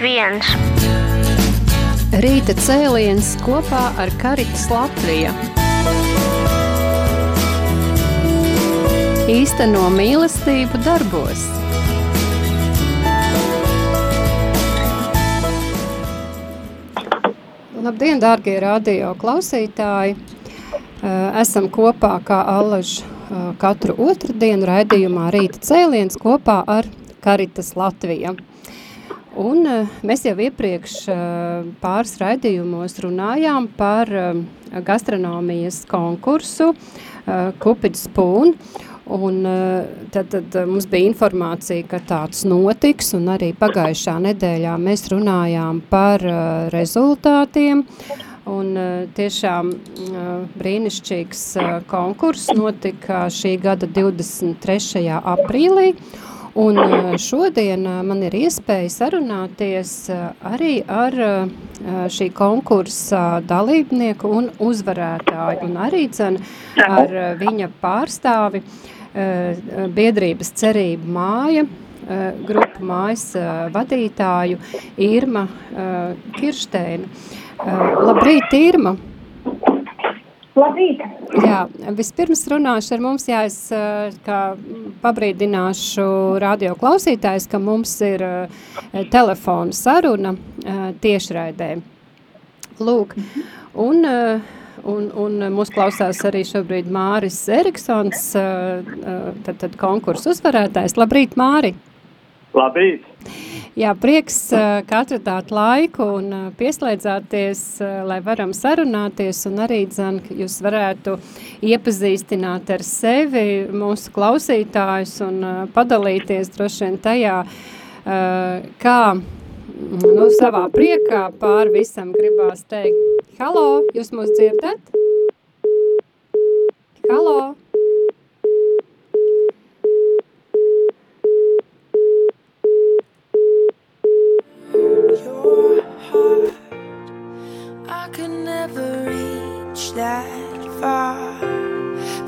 viens. Rīta cēliens kopā ar Karitas Latviju. Īsteno mīlestību darbos. Labdien, dārgie radio klausītāji! Esam kopā kā allaž katru otrdienu raidījumā Rīta cēliens kopā ar Karitas Latviju. Un mēs jau iepriekš pāris raidījumos runājām par gastronomijas konkursu Cupid Spoon. Un tad, tad mums bija informācija, ka tāds notiks, un arī pagājušā nedēļā mēs runājām par rezultātiem. Un tiešām brīnišķīgs konkurss notika šī gada 23. aprīlī. Un šodien man ir iespēja sarunāties arī ar šī konkursa dalībnieku un uzvarētāju, un arī dzen ar viņa pārstāvi biedrības cerība māja, grupu mājas vadītāju Irma Kiršteinu. Labrīt, Irma! Labrīt! Jā, vispirms runāšu ar mums, jā, es kā pabrīdināšu radio klausītājs, ka mums ir telefona saruna tiešraidē. Lūk, un, un, un mūs klausās arī šobrīd Māris Eriksons, tad, tad konkursu uzvarētājs. Labrīt, Māri! Labrīt! Jā, prieks, ka atradāt laiku un pieslēdzāties, lai varam sarunāties un arī, dzan, ka jūs varētu iepazīstināt ar sevi mūsu klausītājus un padalīties droši vien tajā, kā nu, savā priekā pār visam gribās teikt. Halo, jūs mūs dzirdat? Halo! That far.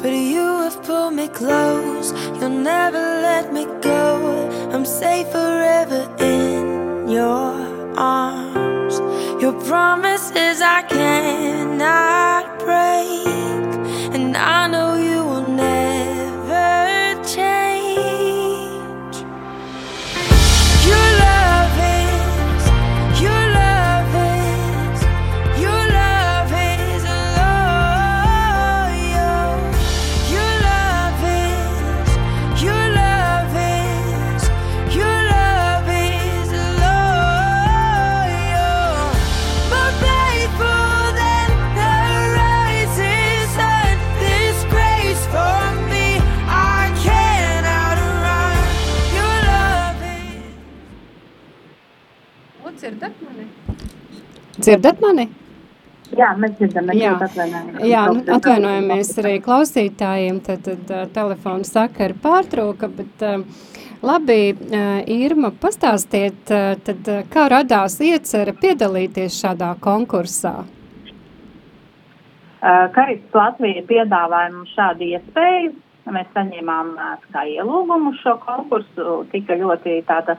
But you have pulled me close, you'll never let me go. I'm safe forever in your arms. Your promises I cannot break, and I know Dzirdat mani? Jā, mēs dzirdam, mēs Jā. atvainojamies. Jā, nu, atvainojamies arī klausītājiem, tad, tad uh, telefona sakara pārtrūka, bet uh, labi, uh, Irma, pastāstiet, uh, tad, uh, kā radās iecerē piedalīties šādā konkursā? Karits Latvija piedāvāja mums šādu iespēju. Mēs saņēmām ielūgumu šo konkursu, tika ļoti tāda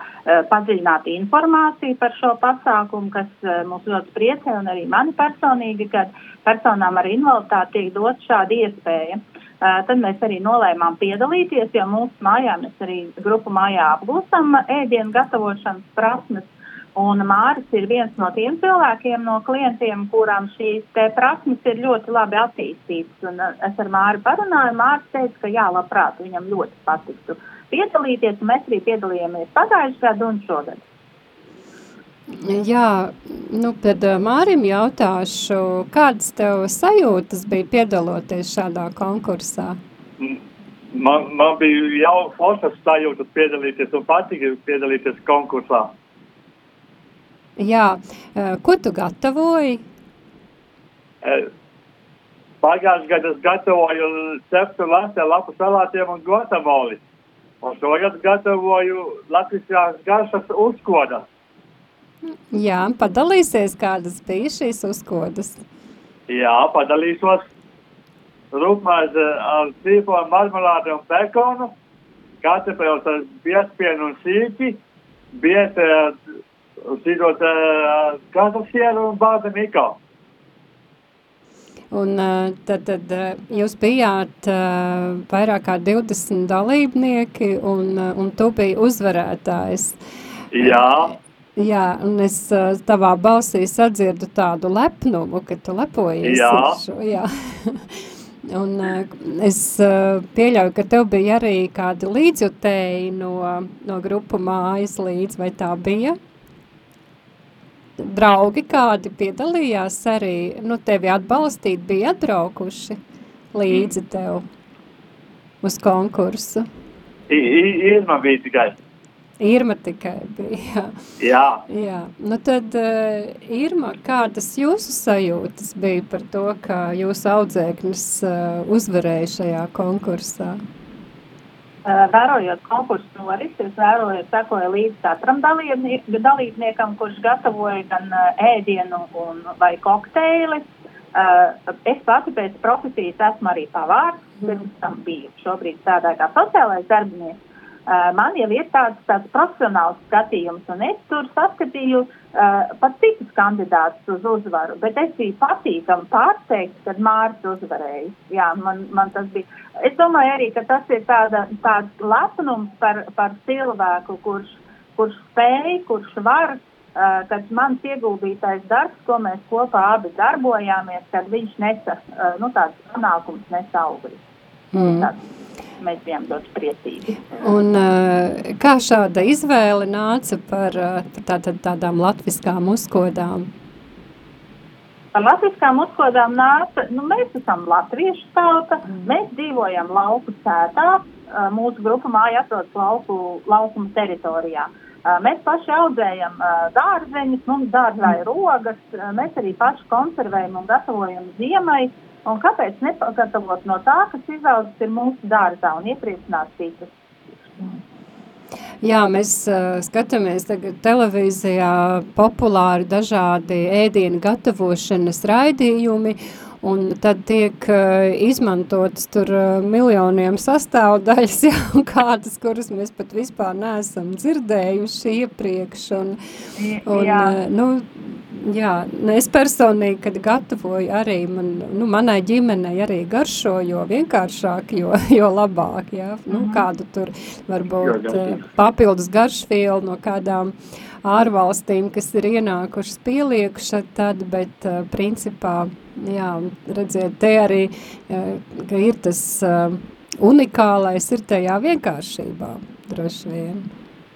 padziļināta informācija par šo pasākumu, kas mūs ļoti priecē un arī mani personīgi, kad personām ar invaliditāti tiek dot šāda iespēja. Tad mēs arī nolēmām piedalīties, jo mūsu mājā mēs arī grupu mājā apgūstam ēdienu gatavošanas prasmes. Un Māris ir viens no tiem cilvēkiem, no klientiem, kurām šīs te prasmes ir ļoti labi attīstītas. Un uh, es ar Māri parunāju, Māris teica, ka jā, labprāt, viņam ļoti patiktu piedalīties, un mēs arī piedalījāmies pagājušajā gadu un šogad. Jā, nu, tad uh, Mārim jautāšu, kādas tev sajūtas bija piedaloties šādā konkursā? Man, man bija jau foršas sajūtas piedalīties un patika piedalīties konkursā. Jā, ko tu gatavoji? Pagājušajā gadā es gatavoju ceptu lasē lapu salātiem un guacamoli. Un šogad gatavoju latviskās garšas uzkodas. Jā, padalīsies, kādas bija šīs uzkodas. Jā, padalīšos rūpmaize ar sīpolu marmelādi un pekonu, kartupeļus ar biezpienu un sīki, biete Zinot, uh, tas ir un bāda Mikā. Un uh, tad, tad uh, jūs bijāt uh, vairāk kā 20 dalībnieki, un, uh, un tu biji uzvarētājs. Jā, Jā, un es uh, tavā balsī sadzirdu tādu lepnumu, ka tu lepojies Jā. ar šo. Jā. un uh, es uh, pieļauju, ka tev bija arī kādi līdzjutēji no, no grupu mājas līdz, vai tā bija? Draugi kādi piedalījās arī, nu tevi atbalstīt, bija atbraukuši līdzi tev uz konkursu. I- I- Irma bija tikai. Irma tikai bija, jā. Jā. Jā, nu tad, uh, Irma, kādas jūsu sajūtas bija par to, ka jūsu audzēknis uh, uzvarēja šajā konkursā? Uh, Vērojot konkursu norisi, es vēroju, sekoju līdz katram dalībnie- dalībniekam, kurš gatavoja gan uh, ēdienu un, vai kokteili. Uh, Es pati pēc profesijas esmu arī pavārs, pirms tam biju šobrīd strādāju kā sociālais darbinieks. Uh, Man jau ir tāds, tāds profesionāls skatījums, un es tur saskatīju uh, pat citus kandidātus uz uzvaru, bet es biju patīkami pārsteigts, kad Mārcis uzvarēja. Jā, man, man tas bija. Es domāju arī, ka tas ir tāda, tāds lepnums par, par cilvēku, kurš, kurš spēj, kurš var, uh, kad mans ieguldītais darbs, ko mēs kopā abi darbojāmies, kad viņš nesa, uh, nu, tāds panākums nesa augļus. Mm. Tāds, mēs bijām ļoti priecīgi. Un uh, kā šāda izvēle nāca par, uh, par tātad, tādām latviskām uzkodām? Par latviskām uzkodām nāca, nu, mēs esam latviešu tauta, mēs dzīvojam lauku sētā, ā, mūsu grupa māja atrodas lauku, laukuma teritorijā. Mēs paši audzējam dārzeņus, mums dārzā ir rogas, mēs arī paši konservējam un gatavojam ziemai. Un kāpēc nepagatavot no tā, kas izaugs mūsu dārzā un iepriecināt citus? Jā, mēs uh, skatāmies tagad televīzijā populāri dažādi ēdienu gatavošanas raidījumi, un tad tiek uh, izmantotas tur uh, miljoniem sastāvdaļas, jā, un kādas, kuras mēs pat vispār neesam dzirdējuši iepriekš, un, un Jā. uh, nu, jā, nu, es personīgi, kad gatavoju arī, man, nu, manai ģimenei arī garšo, jo vienkāršāk, jo, jo labāk, jā, nu, kādu tur varbūt Jā, uh, papildus garšvielu no kādām ārvalstīm, kas ir ienākušas pieliekuši tad, bet uh, principā, jā, redziet, te arī, uh, ka ir tas uh, unikālais, ir tajā vienkāršībā, droši vien.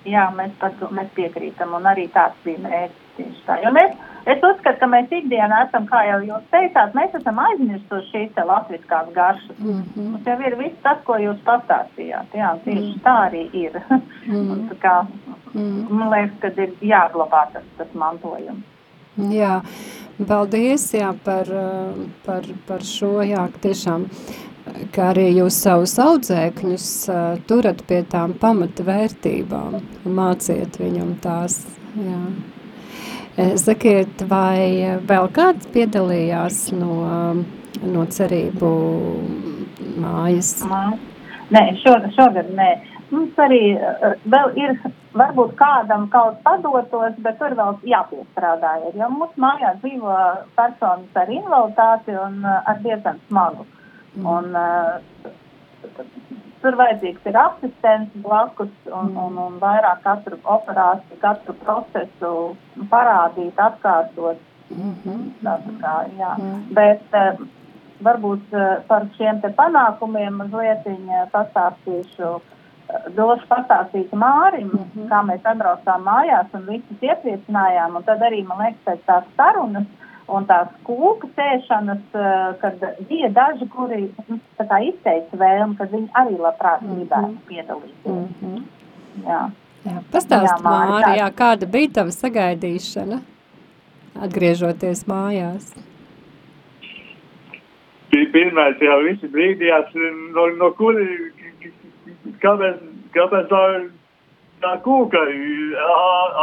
Jā, mēs, par to, mēs piekrītam, un arī tāds bija mērķis. tieši Tā. Jo mēs, es uzskatu, ka mēs ikdienā esam, kā jau jūs teicāt, mēs esam aizmirsuši šīs latviskās garšas. Mm -hmm. Mums jau ir viss tas, ko jūs pastāstījāt. Jā, tieši mm. tā arī ir. Un tā kā, Mm. man liekas, ka ir jāglabā tas, tas mantojums. Jā, paldies jā, par, par, par šo, jā, tiešām, ka arī jūs savus audzēkņus uh, turat pie tām pamata vērtībām un māciet viņam tās, jā. Eh, Sakiet, vai vēl kāds piedalījās no, no cerību mājas? Mā- Nē, šogad, šogad nē. Mums arī vēl ir, varbūt kādam kaut padotos, bet tur vēl jāpiestrādā. Jo mūsu mājās dzīvo personas ar invaliditāti un ar diezgan smagu. Un, uh, tur vajadzīgs ir asistents blakus un, un, un vairāk katru operāciju, katru procesu parādīt, atkārtot. Tā, tā kā, jā. Bet uh, varbūt uh, par šiem te panākumiem mazliet pastāstīšu. uh, Došu pastāstīt Mārim, mm -hmm. kā mēs atbraucām mājās un visus iepriecinājām. Un tad arī, man liekas, pēc tās sarunas un tās kūka sēšanas, uh, kad bija daži, kuri nu, izteica vēlmi, ka viņi arī labprāt gribētu piedalīties. Mm -hmm. Jā. Jā, pastāst, Jā, Māri, tā- jā, kāda bija tava sagaidīšana, atgriežoties mājās? Pi- Pirmais jau visi brīdījās, no, no kuri, kāpēc, kāpēc tā, tā kūka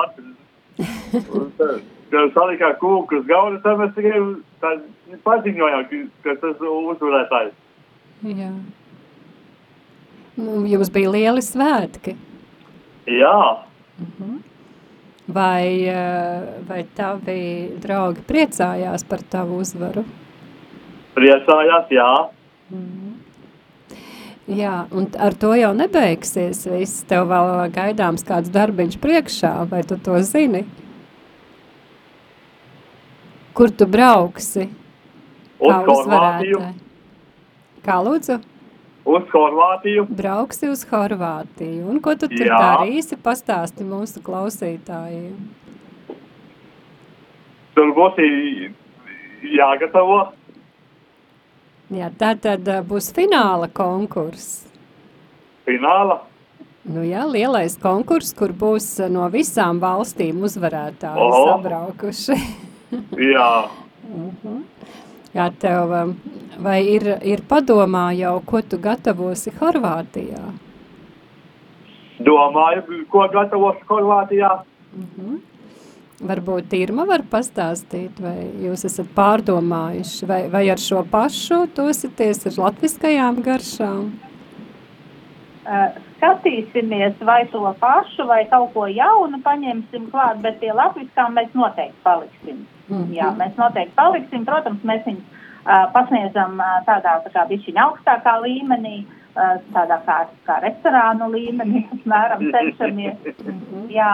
atrast. Salikā kūku uz galda, tad mēs tikai tā paziņojām, ka- tas uzvarētājs. Jā. Nu, jums bija lieli svētki. Jā, Vai, eh, vai tavi draugi priecājās par tavu uzvaru? Priecājās, jā. Jā, un ar to jau nebeigsies viss. Tev vēl gaidāms kāds darbiņš priekšā, vai tu to zini? Kur tu brauksi? Uz Kā Horvātiju. uzvarētāji? Kā lūdzu? Uz Horvātiju. Brauksi uz Horvātiju. Un ko tu tur Jā. darīsi? Pastāsti mūsu klausītājiem. Tur būs jāgatavo. Jā, tā tad būs fināla konkurss. Fināla. Nu jā, lielais konkurss, kur būs no visām valstīm uzvarētāji Oho. sabraukuši. Jā. Jā, tev, ā, vai ir, ir padomā jau, ko tu gatavosi Horvātijā? Domāju, ko gatavos Horvātijā. Varbūt Irma var pastāstīt, vai jūs esat pārdomājuši, vai, vai ar šo pašu dosieties ar latviskajām garšām? Uh, skatīsimies, vai to pašu, vai kaut ko jaunu paņemsim klāt, bet pie latviskām mēs noteikti paliksim. Mhm. Jā, mēs noteikti paliksim. Protams, mēs viņus uh, pasniedzam uh, tādā tā kā bišķiņa augstākā līmenī, uh, tādā kā, kā restorānu līmenī, apmēram cenšamies. Jā,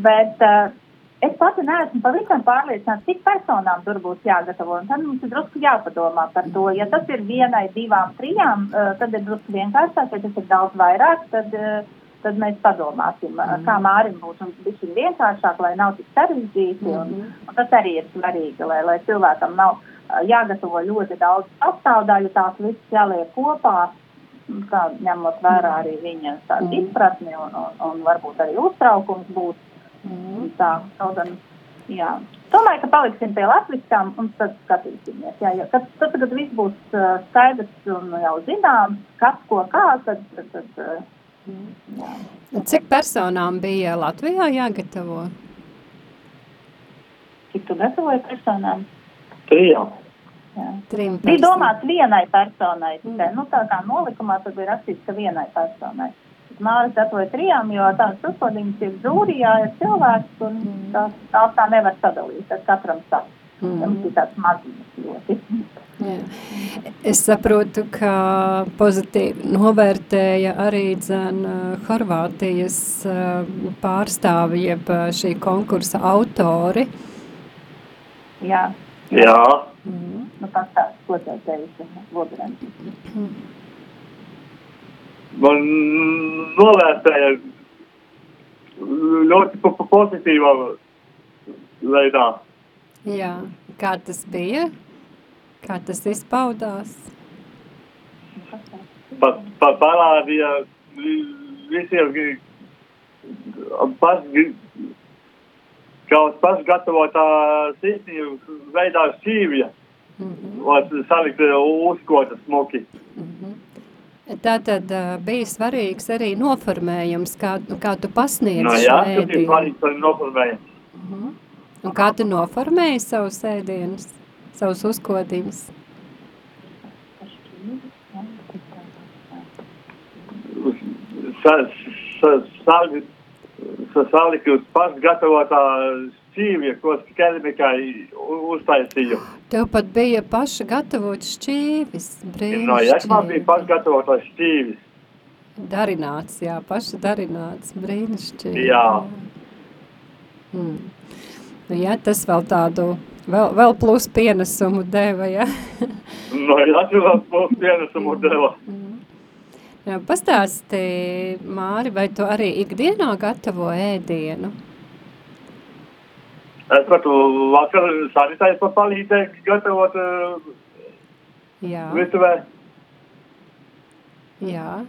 bet uh, es pati neesmu pavisam pārliecināta, cik personām tur būs jāgatavo. Un tad mums ir drusku jāpadomā par to. Ja tas ir vienai, divām, trijām, uh, tad ir drusku vienkāršāk, ja tas ir daudz vairāk, tad, uh, tad mēs padomāsim, uh, kā mārim būs un bišķiņ vienkāršāk, lai nav tik sarežģīti. Un, un tas arī ir svarīgi, lai, lai cilvēkam nav jāgatavo ļoti daudz sastāvdaļu, tās visas jāliek kopā. Tā, ņemot vērā arī viņa tādu izpratni un, un, un varbūt arī uztraukums būs. Un Tā, kaut gan, jā. Domāju, ka paliksim pie latviskām un tad skatīsimies. Jā, jā. Kad, tad, kad viss būs uh, skaidrs un jau zināms, kas ko kā, tad, tad, tad uh. Cik personām bija Latvijā jāgatavo? cik tu gatavoji personām. Trijām. Jā. Trim Bija personām. domāts vienai personai. Tikai, nu, tā kā nolikumā tad bija rakstīts, ka vienai personai. Māris gatavoja trijām, jo tādas uzkodījums ir žūrijā, ir cilvēks, un tās, tās tā nevar sadalīt. Tas katram savs. Mums ir tāds maziņas ļoti. Jā. Es saprotu, ka pozitīvi novērtēja arī dzen, Horvātijas uh, pārstāvi, jeb uh, šī konkursa autori. Jā, Jā. nu tas tāds, ko tev teica Vodrens. Man novērtēja ļoti po- po- pozitīvā veidā. Jā. Kā tas bija? Kā tas izpaudās? Pa, pa, parādīja vi- visiem kā uz pašgatavotā sirsnību veidā šķīvja. Lai salikt uzkotas smuki. Tātad uh, bija svarīgs arī noformējums, kā, kā tu pasniedz Nu, šo jā, tas ir ēdienu. svarīgi par noformējumu. Un kā tu noformēji savus ēdienus, savus uzkodījumus? sa, sa, sa, salikt uz pašgatavotā šķīvja, ko keramikai u- uztaisīju. Tev pat bija paša gatavot šķīvis, No jāsmā bija brīnišķīgi. pašgatavotā šķīvis. Darināts, jā, paša darināts, brīnišķīgi. Jā. Mm. Nu, jā, tas vēl tādu, vēl, vēl plus pienesumu deva, jā. No jāatcerās mūsu pienesumu deva. jā pastāsti, Māri, vai tu arī ikdienā gatavo ēdienu? Es varu vakar sanitāri pa palīdzēt gatavot uh, Jā, virtuvē. jā.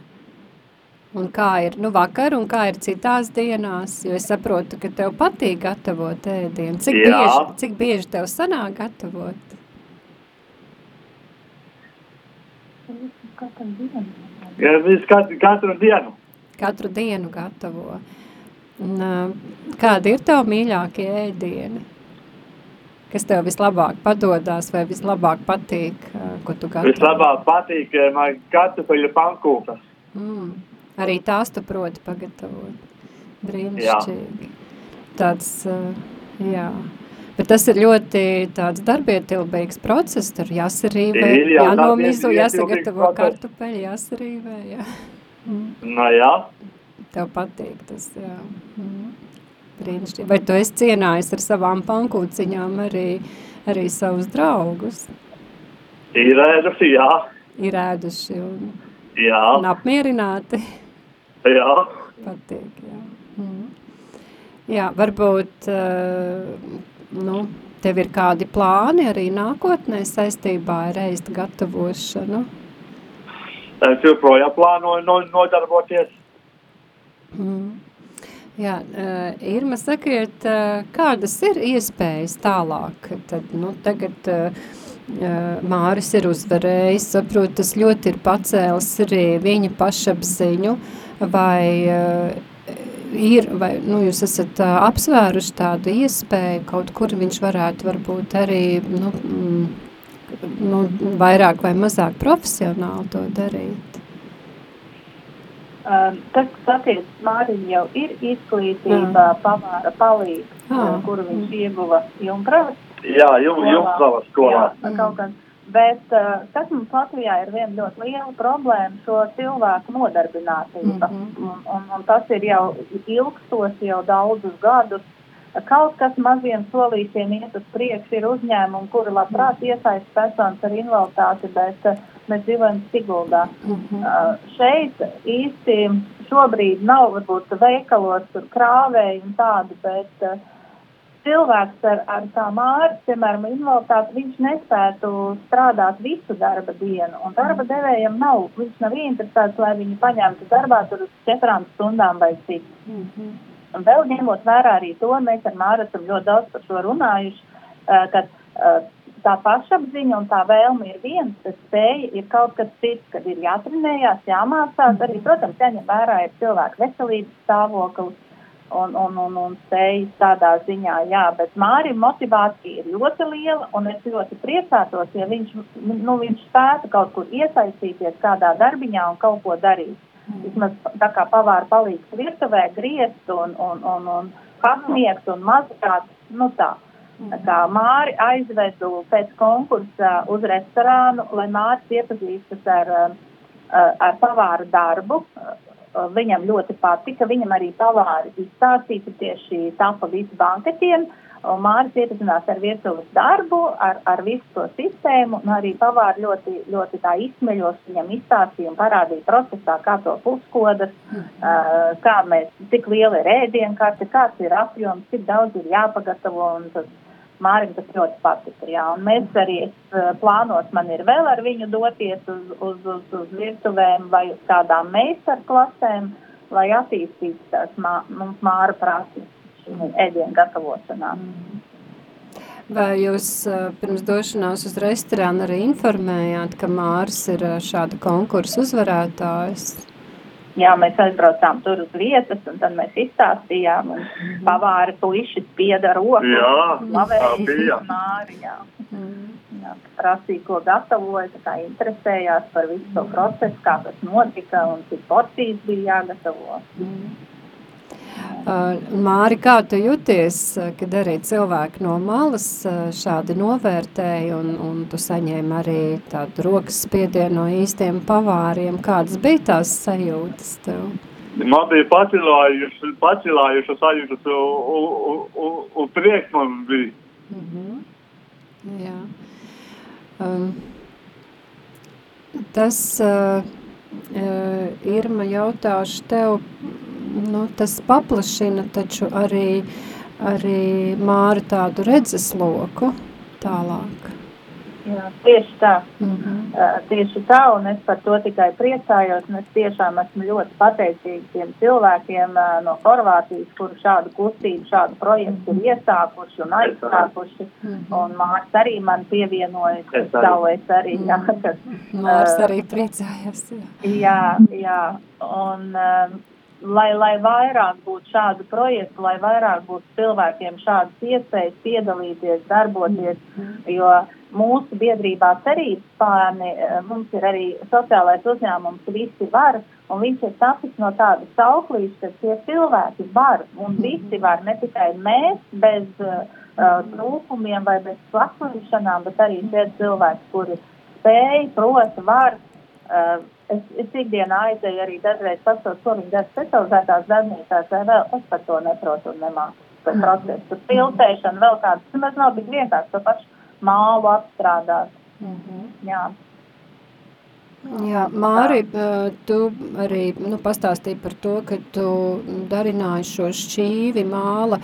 Un kā ir, nu vakar un kā ir citās dienās, jo es saprotu, ka tev patīk gatavot ēdienu. Cik Jā. bieži, cik bieži tev sanāk gatavot? Ja, visu katru, katru dienu. Katru dienu gatavo. Un, kādi ir tev mīļākie ēdieni? Kas tev vislabāk padodās vai vislabāk patīk, ko tu gatavo? Vislabāk patīk man kartupeļu pankūkas. Mm. Arī tās tu proti pagatavot. Brīnišķīgi. tāds, jā. Bet tas ir ļoti tāds darbietilbīgs process, tur jāsarīvē, Ir, jā, jānomizo, jāsagatavo kartupeļi, jāsarīvē, jā. Mm. Nu, jā. Tev patīk tas, jā. Mm. Brīnišķīgi. Vai tu esi cienājis ar savām pankūciņām arī, arī savus draugus? Ir ēdusi, jā. Ir ēduši un, Jā, un apmierināti? jā. Patīk, jā. Mm. Jā, varbūt, uh, nu, tev ir kādi plāni arī nākotnē saistībā ar ēst gatavošanu? Es joprojām plānoju no, nodarboties. Mm. Jā, uh, Irma, sakiet, uh, kādas ir iespējas tālāk? Tad, nu, tagad uh, Māris ir uzvarējis, saprot, tas ļoti ir pacēlis arī viņa pašapziņu, vai uh, ir, vai, nu, jūs esat uh, apsvēruši tādu iespēju, kaut kur viņš varētu varbūt arī, nu, mm, nu, vairāk vai mazāk profesionāli to darīt? Um, Tas, kas attiecas Mārim, jau ir izglītība pavāra palīgs, Ah. uh, kuru viņš ieguva Jumpravas Jā, jums savā skolā. Jā, kaut kas. Bet uh, kas mums Latvijā ir viena ļoti liela problēma, šo cilvēku nodarbinātība. Mhm. un, un, un tas ir jau ilgstoši, jau daudzus gadus. Kaut kas maziem solīšiem iet uz priekšu, ir uzņēmumi, kuri labprāt iesaist personas ar invaliditāti, bet uh, mēs dzīvojam Siguldā. Mhm. Uh, šeit īsti šobrīd nav varbūt veikalos tur krāvēji un tādi, bet uh, cilvēks ar, ar tā māri, piemēram, invaliditāti, viņš nespētu strādāt visu darba dienu, un darba devējiem nav, viņš nav interesēts, lai viņu paņemtu darbā tur uz četrām stundām vai cik. Mhm. Un vēl ņemot vērā arī to, mēs ar Māru esam ļoti daudz par šo runājuši, uh, ka uh, tā pašapziņa un tā vēlme ir viens, bet spēja ir kaut kas cits, kad ir jātrenējās, jāmācās, arī, protams, jāņem vērā ir cilvēku veselības stāvoklis un, un, un, un spējas tādā ziņā, jā, bet Mārim motivācija ir ļoti liela, un es ļoti priecātos, ja viņš, nu, viņš spētu kaut kur iesaistīties kādā darbiņā un kaut ko darīt. Vismaz tā kā pavāra palīdz virtuvē griezt un, un, un, un pasniegt un mazgāt, nu tā. Tā kā Māri aizvedu pēc konkursa uz restorānu, lai Māris iepazīstas ar, uh, ar pavāru darbu. Viņam ļoti patika, viņam arī pavāri izstāstīja, tieši tapa visi banketiem. Māris iepazinās ar virtuves darbu, ar, ar visu to sistēmu, un arī pavāri ļoti, ļoti tā izsmeļoši viņam izstāstīja un parādīja procesā, kā to puskodas, uh, kā mēs, cik liela ir ēdienkarte, kāds ir apjoms, cik daudz ir jāpagatavo, un tas Mārim tas ļoti patika, jā. Un mēs arī uh, plānos man ir vēl ar viņu doties uz, uz, uz, uz virtuvēm vai uz kādām meistarklasēm, lai attīstītu tās mā, māra prasības šī ēdienu gatavošanā. Vai jūs uh, pirms došanās uz restorānu arī informējāt, ka Māris ir uh, šāda konkursa uzvarētājs? Jā, mēs aizbraucām tur uz vietas, un tad mēs izstāstījām, un pavāri puiši spieda roku. Jā, tā bija. Māri, jā. Jā, prasīja, ko gatavoja, tā kā interesējās par visu to procesu, kā tas notika un cik porcijas bija jāgatavo. Uh, Māri, kā tu jūties, uh, kad arī cilvēki no malas uh, šādi novērtēja un, un tu saņēmi arī tādu rokas spiedienu no īstiem pavāriem? Kādas bija tās sajūtas tev? Man bija pacilājuši, pacilājuši sajūtas un, un, un, un prieks man bija. Jā. Um, tas uh, uh, Irma jautāšu tev, nu, tas paplašina taču arī, arī Māra tādu redzesloku tālāk. Jā, tieši tā. Mhm. Uh, tieši tā, un es par to tikai priecājos, es tiešām esmu ļoti pateicīga tiem cilvēkiem uh, no Horvātijas, kuru šādu kustību, šādu projektu ir iesākuši un aizsākuši, un Mārts arī man pievienojas, Es arī. savu es arī, jā, kad, Mārs uh, arī priecājās. Jā. Jā, jā. Un, um, lai, lai vairāk būtu šādu projektu, lai vairāk būtu cilvēkiem šādas iespējas piedalīties, darboties, jo mūsu biedrībā cerības pārni, eh, mums ir arī sociālais uzņēmums, visi var, Un viņš ir tapis no tāda sauklīša, ka tie cilvēki var, un visi var, ne tikai mēs, bez uh, trūkumiem vai bez slasīšanām, bet arī tie cilvēki, kuri spēj, prot, var. Uh, es, es ikdienā aizēju arī dažreiz pasaules, ko viņi dara specializētās darbnīcās, vai vēl es par to neprotu un nemāku. Par procesu, par filtrēšanu, vēl kādas, tas maz nav tik vienkārši, to pašu mālu apstrādāt. Jā. Jā, Māri, tu arī nu, pastāstīji par to, ka tu darināji šo šķīvi, māla.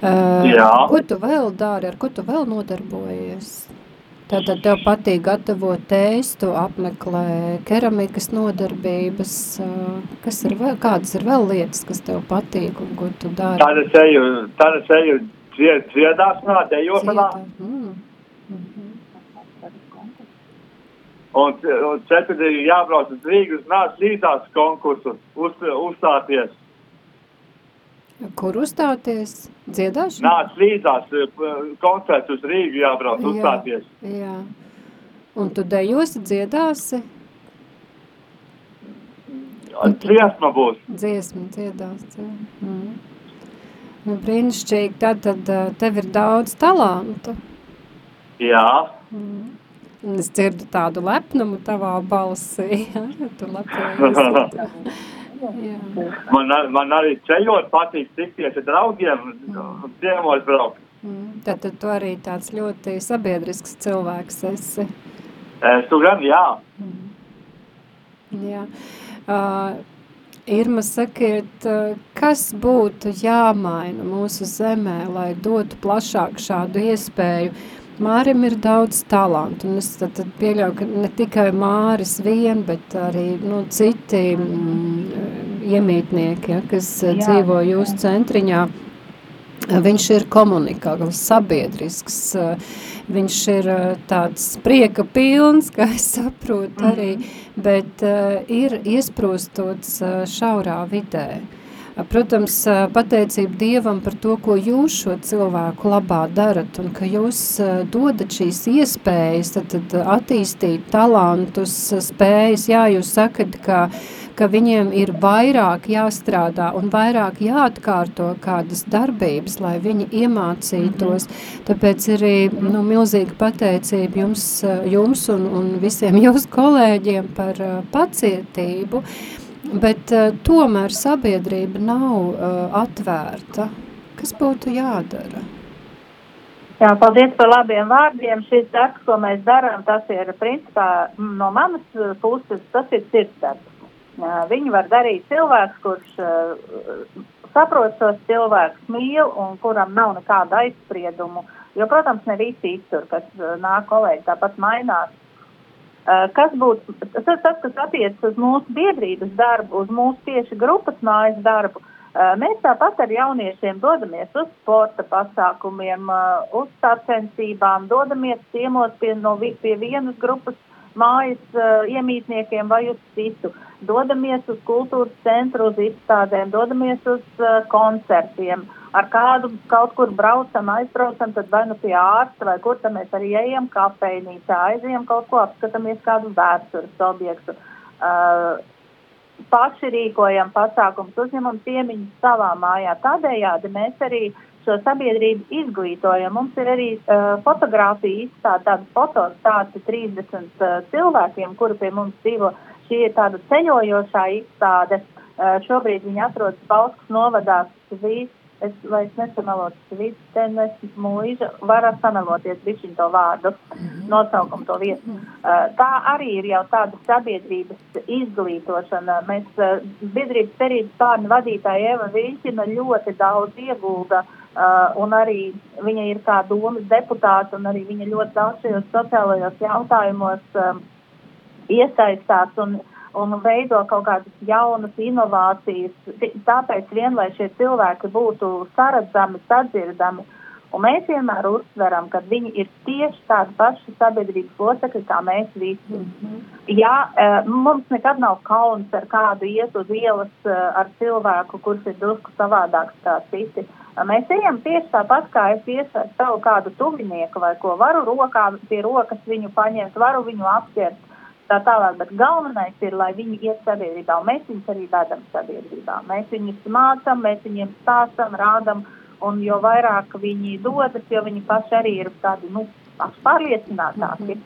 Eh, Jā. Ko tu vēl dari, ar ko tu vēl nodarbojies? Tātad tev patīk gatavot tēstu, apmeklē keramikas nodarbības. Kas ir vēl, kādas ir vēl lietas, kas tev patīk un ko tu dari? Tad es eju, tad es eju dzied, dziedāšanā, dejošanā. Cieta. Mm. Un, un ceturtdien jābrauc uz Rīgas nāc līdzās konkursu uz, uzstāties. Kur uzstāties? Dziedāšana? Nāc līdzās eh, koncerts uz Rīgu jābrauc Jā. uzstāties. Jā. Un tu dejosi, dziedāsi? Dziesma būs. Dziesmu dziedās. Mm. Nu, brīnišķīgi. Tad, tad ā, tev ir daudz talantu. Jā. Un es dzirdu tādu lepnumu tavā balsī. Ja? Tu lepojies. Man, ar- man arī ceļot patīk tikties ar draugiem ciemos braukt. Mm. Tad, tad tu arī tāds ļoti sabiedrisks cilvēks esi. Es tu gan, jā. Jā. Uh, Irma, sakiet, kas būtu jāmaina mūsu zemē, lai dotu plašāk šādu iespēju? Mārim ir daudz talantu, un es tad, tad pieļauju, ka ne tikai Māris vien, bet arī nu, citi mm, iemītnieki, ja, kas Jā. Jā. dzīvo jūsu centriņā, Viņš ir komunikāls, sabiedrisks, eh, viņš ir eh, tāds prieka pilns, kā es saprotu arī, bet eh, ir iesprostots eh, šaurā vidē. Eh, Protams, eh, pateicība Dievam par to, ko jūs šo cilvēku labā darat, un ka jūs eh, dodat šīs iespējas, tad, tad attīstīt talantus, eh, spējas. Jā, jūs sakat, ka ka viņiem ir vairāk jāstrādā un vairāk jāatkārto kādas darbības, lai viņi iemācītos. Tāpēc arī nu, milzīga pateicība jums, jums un, un visiem jūsu kolēģiem par uh, pacietību, bet uh, tomēr sabiedrība nav uh, atvērta. Kas būtu jādara? Jā, paldies par labiem vārdiem. Šis darbs, ko mēs darām, tas ir principā no manas puses, tas ir sirdsdarbs. Viņu var darīt cilvēks, kurš saprot šos cilvēkus, mīl un kuram nav nekāda aizspriedumu. Jo, protams, ne visi iztur, kas nāk kolēģi tāpat mainās. Kas būtu tas, tas, kas attiecas uz mūsu biedrības darbu, uz mūsu tieši grupas mājas darbu? Mēs tāpat ar jauniešiem dodamies uz sporta pasākumiem, uz sacensībām, dodamies ciemos pie, no, pie vienas grupas mājas uh, iemītniekiem vai uz citu. Dodamies uz kultūras centru, uz izstādēm, dodamies uz uh, koncertiem. Ar kādu kaut kur braucam, aizbraucam, tad vai nu pie ārsta, vai kur tam mēs arī ejam kafejnīcā, aizejam kaut ko, apskatāmies kādu vēstures objektu. Uh, paši rīkojam pasākumus, uzņemam piemiņas savā mājā. Tādējādi mēs arī šo sabiedrību izglītojam. Mums ir arī uh, fotografija izstāde, tāda fotostāsta 30 uh, cilvēkiem, kuri pie mums dzīvo. Šī ir tāda ceļojošā izstāde. Uh, šobrīd viņi atrodas Bauskas novadā Svīs. Es, lai es nesamalotu Svītenes mūža, varu sameloties bišķiņ to vārdu, nosaukumu to vietu. Uh, tā arī ir jau tāda sabiedrības izglītošana. Mēs, uh, biedrības cerības pārni vadītāja Eva Vīķina ļoti daudz iegulda, uh, un arī viņa ir kā domas deputāta, un arī viņa ļoti daudz šajos sociālajos jautājumos um, iesaistās un, un veido kaut kādas jaunas inovācijas. Tāpēc vien, lai šie cilvēki būtu saredzami, sadzirdami. Un mēs vienmēr uzsveram, ka viņi ir tieši tādi paši sabiedrības locekļi kā mēs visi. Mm -hmm. Jā, eh, mums nekad nav kauns ar kādu iet uz ielas eh, ar cilvēku, kurš ir drusku savādāks kā citi. Mēs ejam tieši tāpat, kā es ar savu kādu tuvinieku vai ko varu rokā pie rokas viņu paņemt, varu viņu apķert. tā tālāk, bet galvenais ir, lai viņi iet sabiedrībā, mēs viņus arī vedam sabiedrībā. Mēs viņus mācam, mēs viņiem stāstam, rādam, un jo vairāk viņi dodas, jo viņi paši arī ir tādi, nu, pašpārliecinātāki.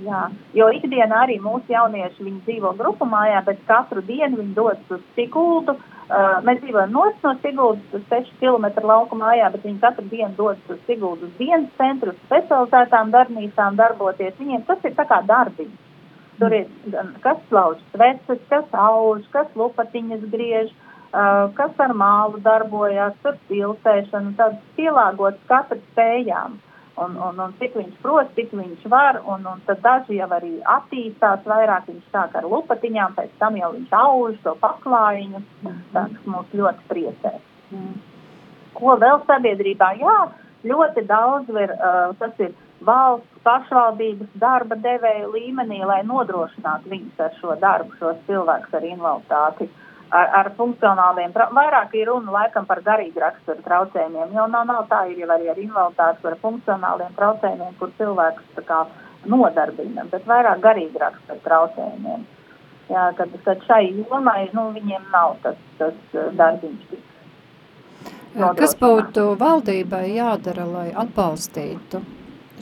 Jā, jo ikdienā arī mūsu jaunieši, dzīvo grupu mājā, bet katru dienu viņi dodas uz Siguldu. Uh, mēs dzīvojam no Siguldas, uz 6 km lauku mājā, bet viņi katru dienu dodas uz Siguldu uz dienas centru, uz specializētām darbnīcām darboties. Viņiem tas ir kā darbiņš. Tur ir gan kas slauž sveces, kas auž, kas lupatiņas griež, uh, kas ar mālu darbojas, tur pilsēšana, tad pielāgots katra spējām. Un, un, un cik viņš prot, cik viņš var, un, un tad daži jau arī attīstās vairāk, viņš sāk ar lupatiņām, pēc tam jau viņš auž to paklājiņu, tas mūs ļoti priecē. Ko vēl sabiedrībā? Jā, ļoti daudz ir, uh, tas ir valsts pašvaldības darba devēja līmenī, lai nodrošinātu viņus ar šo darbu, šos cilvēkus ar invaliditāti. Ar, ar funkcionāliem, vairāk ir runa laikam par garīgu raksturu traucējumiem, jo nav, nav tā ir jau arī ar invaliditāti, par funkcionāliem traucējumiem, kur cilvēks kā nodarbina, bet vairāk garīgi raksturu traucējumiem. Jā, kad, kad šai jomai, nu, viņiem nav tas, tas uh, darbiņš. Kas būtu valdībai jādara, lai atbalstītu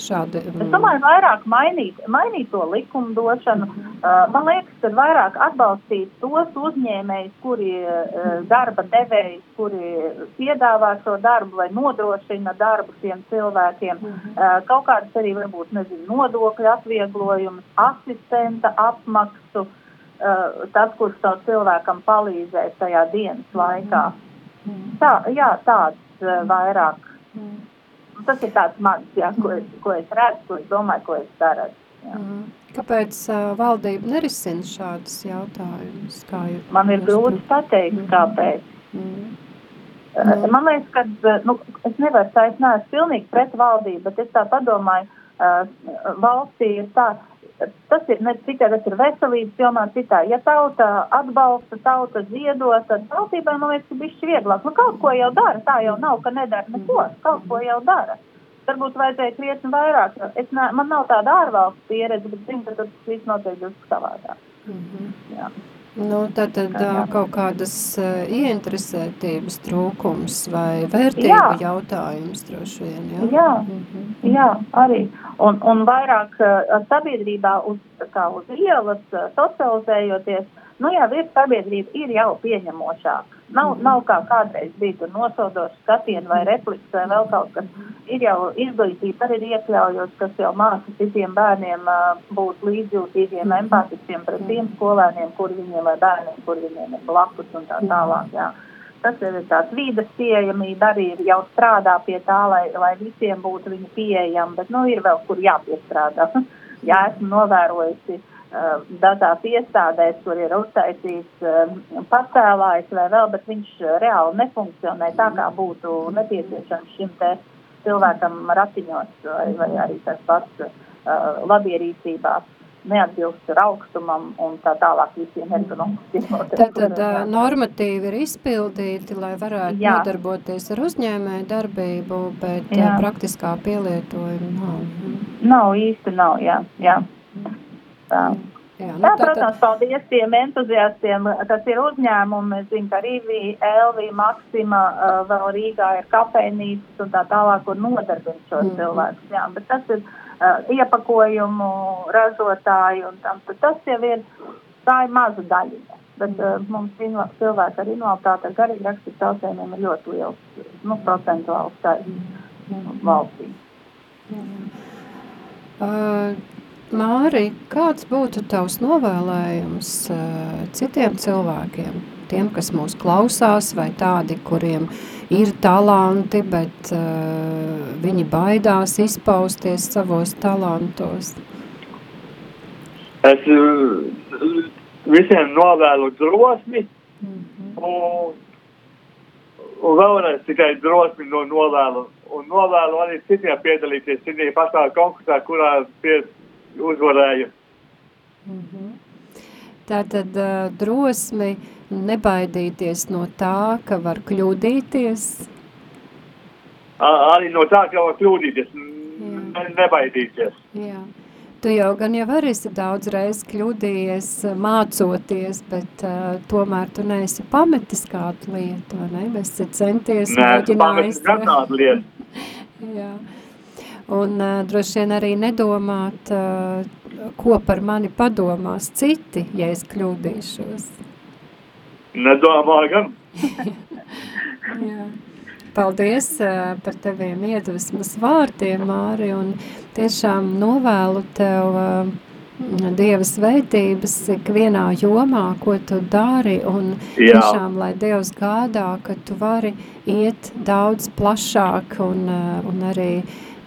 šādu? Es domāju, vairāk mainīt, mainīt to likumdošanu. Uh, man liekas, ka vairāk atbalstīt tos uzņēmējus, kuri uh, darba devējus, kuri piedāvā šo darbu vai nodrošina darbu šiem cilvēkiem. Uh, kaut kādas arī varbūt, nezinu, nodokļu atvieglojumus, asistenta apmaksu, tas, kurš savu cilvēkam palīdzēs tajā dienas laikā. Tā, jā, tāds vairāk. Tas ir tāds mans, jā, ko, es, ko es redzu, ko es domāju, ko es daru. Mhm. Kāpēc uh, valdība nerisina šādus jautājumus? Kā jūs, Man ir grūti pateikt, kāpēc. Mm. Uh, Man liekas, ka uh, nu, es nevaru tā, es neesmu pilnīgi pret valdību, bet es tā padomāju, uh, valstī ir tā, tas ir ne tikai tas ir veselības jomā citā. Ja tauta atbalsta, tauta ziedo, tad tautībai, man liekas, ir bišķi vieglāk. Nu, kaut ko jau dara, tā jau nav, ka nedara neko, kaut ko jau dara. Varbūt vajadzēja krietni vairāk. Es ne, man nav tāda ārvalsts pieredze, bet zinu, ka tas viss noteikti būs savādāk. Mhm. Jā. Nu, tad, tad Jā. kaut kādas ieinteresētības trūkums vai vērtību Jā. jautājums droši vien, jā? Jā. Mhm. Jā, arī. Un, un vairāk sabiedrībā uz, kā uz ielas socializējoties, nu jau ir sabiedrība, ir jau pieņemošāka. Nav, nav kā kādreiz bija tur nosodoši skatieni vai repliks vai vēl kaut kas. Ir jau izglītība arī ir iekļaujos, kas jau māca citiem bērniem uh, būt līdzjūtīgiem, empātiskiem pret tiem skolēniem, kur viņiem vai bērniem, kur viņiem ir blakus un tā tālāk. Jā. Tas ir tāds vīdes pieejamība, arī jau strādā pie tā, lai, lai visiem būtu viņa pieejama, bet nu, ir vēl kur jāpiestrādā. Jā, esmu novērojusi uh, dažās iestādēs, kur ir uztaisīts uh, pacēlājs vai vēl, bet viņš uh, reāli nefunkcionē tā, kā būtu nepieciešams šim te cilvēkam ratiņos vai, vai arī tas pats uh, labierīcībās neatbilst augstumam un tā tālāk visiem ergonomiskiem Tātad ā, normatīvi ir izpildīti, lai varētu Jā. nodarboties ar uzņēmēju darbību, bet Jā. praktiskā pielietojuma nav. Nav īsti, nav, jā. jā. Tā. Jā, nu, Jā, tātad, protams, paldies tiem entuziastiem, kas ir uzņēmumi. Es zinu, ka Rīvī, Elvī, Maksima, uh, vēl Rīgā ir kafejnīcas un tā tālāk, kur nodarbina šos mm. cilvēkus. Jā, bet tas ir uh, iepakojumu ražotāji un tam, tas jau ir, tā ir maza daļa. Bet uh, mums cilvēki ar invaliditāti, ar garīgi raksturu traucējumiem ir ļoti liels, nu, procentuāls skaits valstī. ā, Māri, kāds būtu tavs novēlējums ā, citiem cilvēkiem? Tiem, kas mūs klausās, vai tādi, kuriem ir talanti, bet uh, viņi baidās izpausties savos talantos. Es uh, visiem novēlu drosmi un, un vēlreiz tikai drosmi no novēlu. Un novēlu arī citiem piedalīties šajā pašā konkursā, kurā pie uzvarēju. Tātad uh, drosmi nebaidīties no tā, ka var kļūdīties. A- Arī no tā, ka var kļūdīties, ne, nebaidīties. Jā. Tu jau gan jau arī esi daudz reiz kļūdījies mācoties, bet uh, tomēr tu neesi pametis kādu lietu, ne? Esi centies, Nē, es pametu mēģinājis. gan tādu lietu. Jā. Un uh, droši vien arī nedomāt, uh, ko par mani padomās citi, ja es kļūdīšos. Nedomāju gan. Jā. Paldies uh, par teviem iedvesmas vārdiem, Māri, un tiešām novēlu tev uh, Dieva svētības ikvienā jomā, ko tu dari, un Jā. tiešām, lai Dievs gādā, ka tu vari iet daudz plašāk un, uh, un arī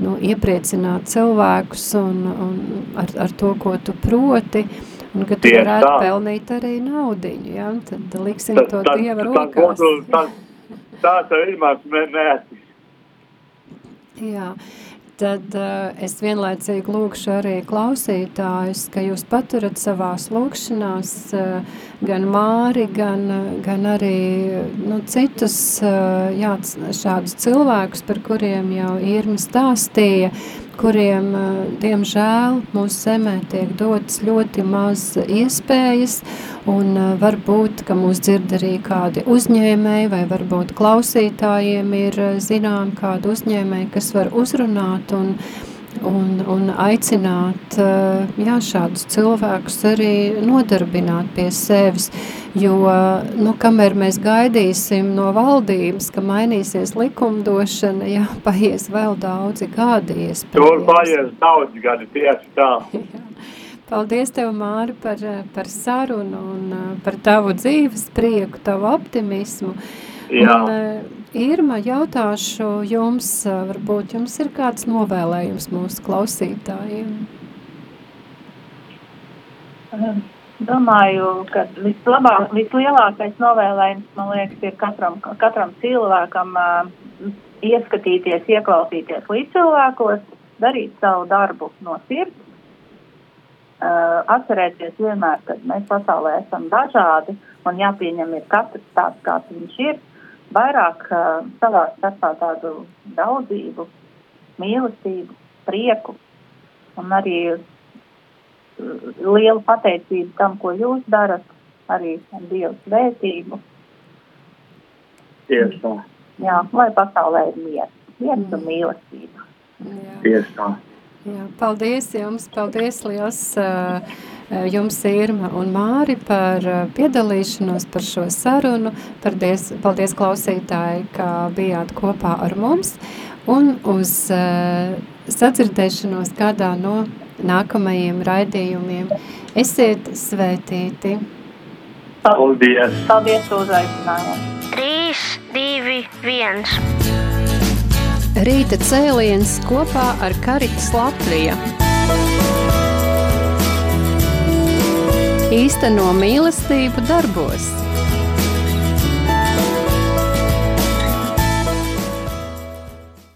nu, iepriecināt cilvēkus un, un ar, ar to, ko tu proti, un ka tu Tieši varētu tā. pelnīt arī naudiņu, ja? tad liksim Tas- to tas- Dieva tas rokās. būtu- tas- Tāds arī mans mērķis. Jā, tad uh, es vienlaicīgi lūkšu arī klausītājus, ka jūs paturat savās lūkšanās uh, gan Māri, gan, gan arī nu, citus uh, jā, šādus cilvēkus, par kuriem jau Irma stāstīja, kuriem, diemžēl, mūsu zemē tiek dotas ļoti maz iespējas, un varbūt, ka mūs dzird arī kādi uzņēmēji, vai varbūt klausītājiem ir zinām kādi uzņēmēji, kas var uzrunāt un, un, un aicināt uh, jā, šādus cilvēkus arī nodarbināt pie sevis, jo, nu, kamēr mēs gaidīsim no valdības, ka mainīsies likumdošana, jā, paies vēl daudzi gadi Tur paies daudz gadi tieši tā. Paldies tev, Māri, par, eh, par sarunu un eh, par tavu dzīves prieku, tavu optimismu. Jā. Un, eh, Irma, jautāšu jums, eh, varbūt jums ir kāds novēlējums mūsu klausītājiem? Um, Domāju, ka vislabāk, vislielākais novēlējums, man liekas, ir katram, katram cilvēkam uh, ieskatīties, ieklausīties līdz cilvēkos, darīt savu darbu no sirds, uh, atcerēties vienmēr, ka mēs pasaulē esam dažādi un jāpieņem ir katrs tāds, kāds viņš ir, vairāk uh, savā starpā tādu daudzību, mīlestību, prieku un arī lielu pateicību tam, ko jūs darat, arī Dieva svētību. Tieši tā. Jā, lai pasaulē ir miers, miers un mīlestība. Jā. Tieši tā. Jā, paldies jums, paldies liels jums Irma un Māri par piedalīšanos, par šo sarunu, paldies, paldies klausītāji, ka bijāt kopā ar mums un uz sadzirdēšanos kādā no nākamajiem raidījumiem. Esiet svētīti! Paldies! Paldies par uzaicinājumu! 3, 2, 1. Rīta cēliens kopā ar Karitas Latviju. Īsteno mīlestību darbos.